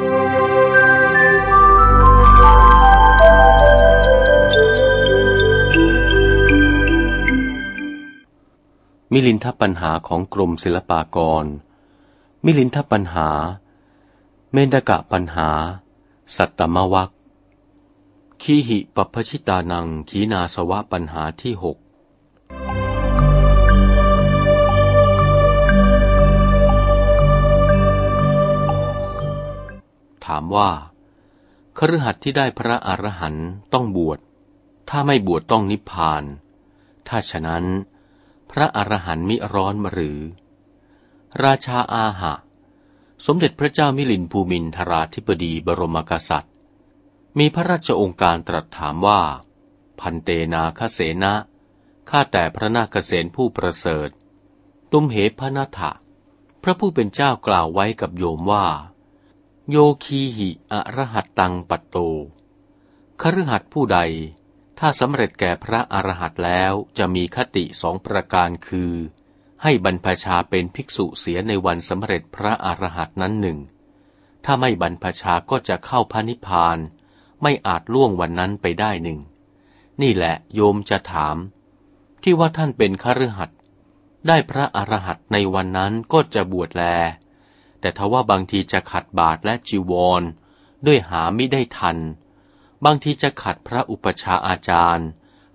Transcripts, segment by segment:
มิลินทปัญหาของกรมศิลปากร มิลินทปัญหา เมนกะปัญหา สัตตมวัคขีหิปปชิตานังขีนาสวะปัญหาที่หกามว่าคฤหัสถ์ที่ได้พระอรหันต์ต้องบวช ถ้าไม่บวชต้องนิพพาน ถ้าฉะนั้น พระอรหันต์มิร้อนหรือ ราชาอาหะ สมเด็จพระเจ้ามิลินภูมินทราธิบดีบรมกษัตริย์ มีพระราชองค์การตรัสถามว่า พันเตนาคเสนะข้าแต่พระนาคเษนผู้ประเสริฐ ตุมเหพนาถะพระผู้เป็นเจ้ากล่าวไว้กับโยมว่า โยคีหิอรหัตตังปัตโต คฤหัสผู้ใด ถ้าสำเร็จแก่พระอรหัตแล้วจะมีคติสองประการคือ ให้บรรพชาเป็นภิกษุเสียในวันสำเร็จพระอรหัตนั้นหนึ่ง ถ้าไม่บรรพชาก็จะเข้าพระนิพพาน ไม่อาจล่วงวันนั้นไปได้หนึ่ง นี่แหละโยมจะถาม ที่ว่าท่านเป็นคฤหัสได้พระอรหัตในวันนั้นก็จะบวชแล แต่ทว่าบางทีจะขัดบาทและจีวร ด้วยหาไม่ได้ทัน บางทีจะขัดพระอุปชาอาจารย์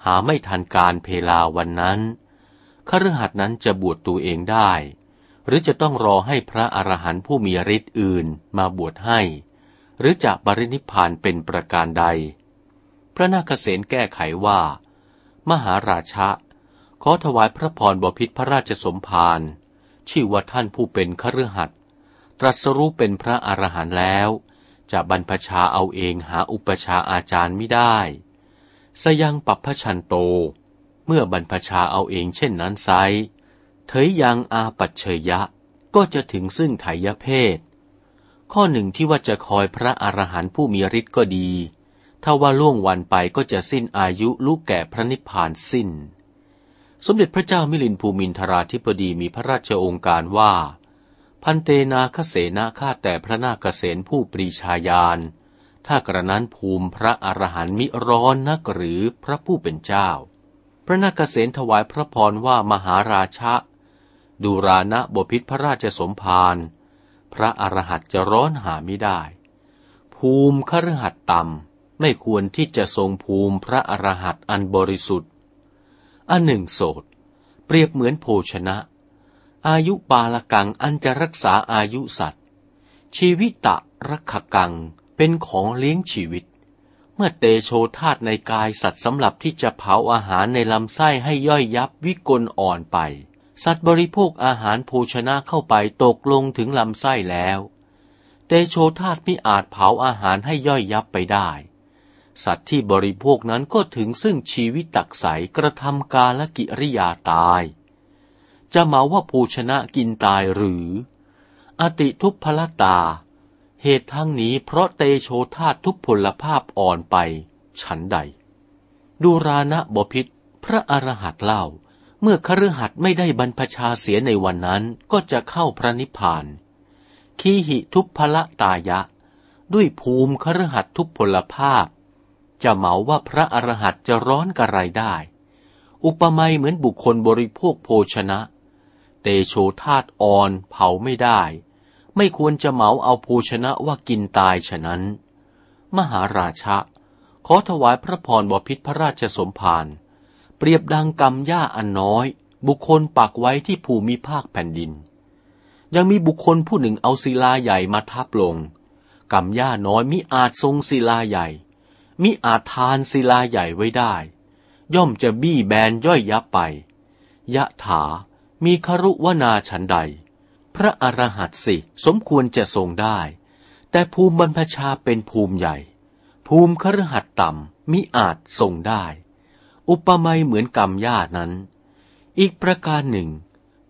หาไม่ทันการเพลาวันนั้นคฤหัสนั้นจะบวชตัวเองได้ หรือจะต้องรอให้พระอรหันต์ผู้มีฤทธิ์อื่นมาบวชให้ หรือจะบรินิพานเป็นประการใด พระนาคเษนแก้ไขว่า มหาราชะขอถวายพระพรบพิษพระราชสมภารชื่อว่าท่านผู้เป็นคฤหัสถ์ ตรัสรู้เป็นพระอรหันต์แล้ว จะบรรพชาเอาเองหาอุปชาอาจารย์ไม่ได้ สยังปัปพชันโต เมื่อบรรพชาเอาเองเช่นนั้นไซเถยยังอาปัจเฉยะก็จะถึงซึ่งไถยเพศ ข้อหนึ่งที่ว่าจะคอยพระอรหันต์ผู้มีฤทธิ์ก็ดี ถ้าว่าล่วงวันไปก็จะสิ้นอายุลูกแก่พระนิพพานสิ้น สมเด็จพระเจ้ามิลินภูมินทราธิปดีมีพระราชโองการว่า พันเตนาคเสนาข้าแต่พระนาคเษนผู้ปรีชาญาณ ถ้ากระนั้นภูมิพระอรหันต์มิร้อนนักหรือพระผู้เป็นเจ้า พระนาคเษนถวายพระพรว่ามหาราชะ ดูรานะบพิษพระราชสมภารพระอรหันต์จะร้อนหาไม่ได้ ภูมิคฤหัสต่ำไม่ควรที่จะทรงภูมิพระอรหันต์อันบริสุทธิ์อันหนึ่งโสดเปรียบเหมือนโภชนะ อายุปาลกังอันจะรักษาอายุสัตว์ ชีวิตะรักขกังเป็นของเลี้ยงชีวิต เมื่อเตโชธาตในกายสัตว์สำหรับที่จะเผาอาหารในลำไส้ให้ย่อยยับวิกลอ่อนไป สัตว์บริโภคอาหารโภชนะเข้าไปตกลงถึงลำไส้แล้ว เตโชธาตไม่อาจเผาอาหารให้ย่อยยับไปได้ สัตว์ที่บริโภคนั้นก็ถึงซึ่งชีวิตตักใสกระทำกาลกิริยาตาย จะเมาว่าภูชนะกินตายหรือ อติทุพพลตา เหตุทั้งนี้เพราะเตโชธาทุพพลภาพอ่อนไปฉันใด ดูรานะบพิษพระอรหัตเล่า เมื่อคฤหัสไม่ได้บรรพชาเสียในวันนั้นก็จะเข้าพระนิพพานขีหิทุพพละตายะ ด้วยภูมิคฤหัสทุพพลภาพ จะเหมาว่าพระอรหัตจะร้อนกระไรได้ อุปมาเหมือนบุคคลบริโภคโภชนะ เตโชธาตอ่อนเผาไม่ได้ ไม่ควรจะเหมาเอาภูชนะว่ากินตายฉะนั้น มหาราชะ ขอถวายพระพรบพิษพระราชสมภารเปรียบดังกรรมหญ้าอันน้อย บุคคลปักไว้ที่ภูมิภาคแผ่นดิน ยังมีบุคคลผู้หนึ่งเอาศิลาใหญ่มาทับลงกรรมหญ้าน้อยมิอาจทรงศิลาใหญ่ มิอาจทานศิลาใหญ่ไว้ได้ ย่อมจะบี้แบนย่อยยับไป ยะถา มีครุวนาฉันใด พระอรหัตสิสมควรจะทรงได้ แต่ภูมิบรรพชาเป็นภูมิใหญ่ ภูมิครหัสต่ำมิอาจทรงได้ อุปมาเหมือนกรรมญาตินั้น อีกประการหนึ่ง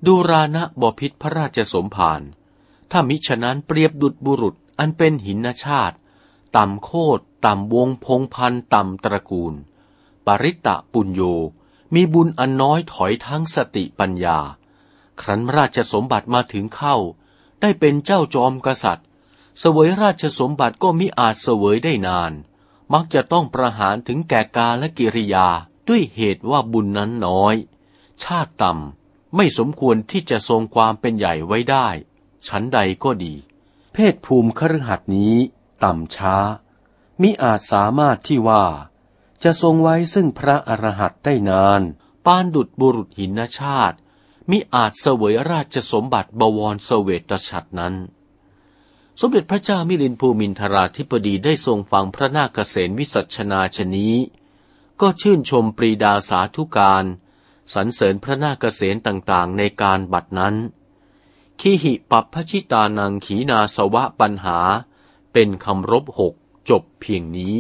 ดูรานะบพิษพระราชสมภารถ้ามิฉะนั้นเปรียบดุจบุรุษอันเป็นหินชาติ ต่ำโคตรต่ำวงพงพันต่ำตระกูล ปริตะปุญโย มีบุญอันน้อยถอยทั้งสติปัญญา ครั้นราชสมบัติมาถึงเข้า ได้เป็นเจ้าจอมกษัตริย์เสวยราชสมบัติก็มิอาจเสวยได้นาน มักจะต้องประหารถึงแก่กาและกิริยาด้วยเหตุว่าบุญนั้นน้อย ชาติต่ำไม่สมควรที่จะทรงความเป็นใหญ่ไว้ได้ ชั้นใดก็ดี เพศภูมิคฤหัสนี้ ต่ำช้ามิอาจสามารถที่ว่า จะทรงไว้ซึ่งพระอรหันต์ได้นาน ปานดุดบุรุษหินชาติ มิอาจเสวยราชสมบัติบวรเสวตฉัตรนั้น สมเด็จพระเจ้ามิลินภูมินทราธิปดีได้ทรงฟังพระนาคเษนวิสัชนาชนี้ ก็ชื่นชมปรีดาสาธุการสรรเสริญพระนาคเษนต่างๆ ในการบัดนั้นขีหิปัปพชิตานังขีนาสวะปัญหา เป็นคำรบหกจบเพียงนี้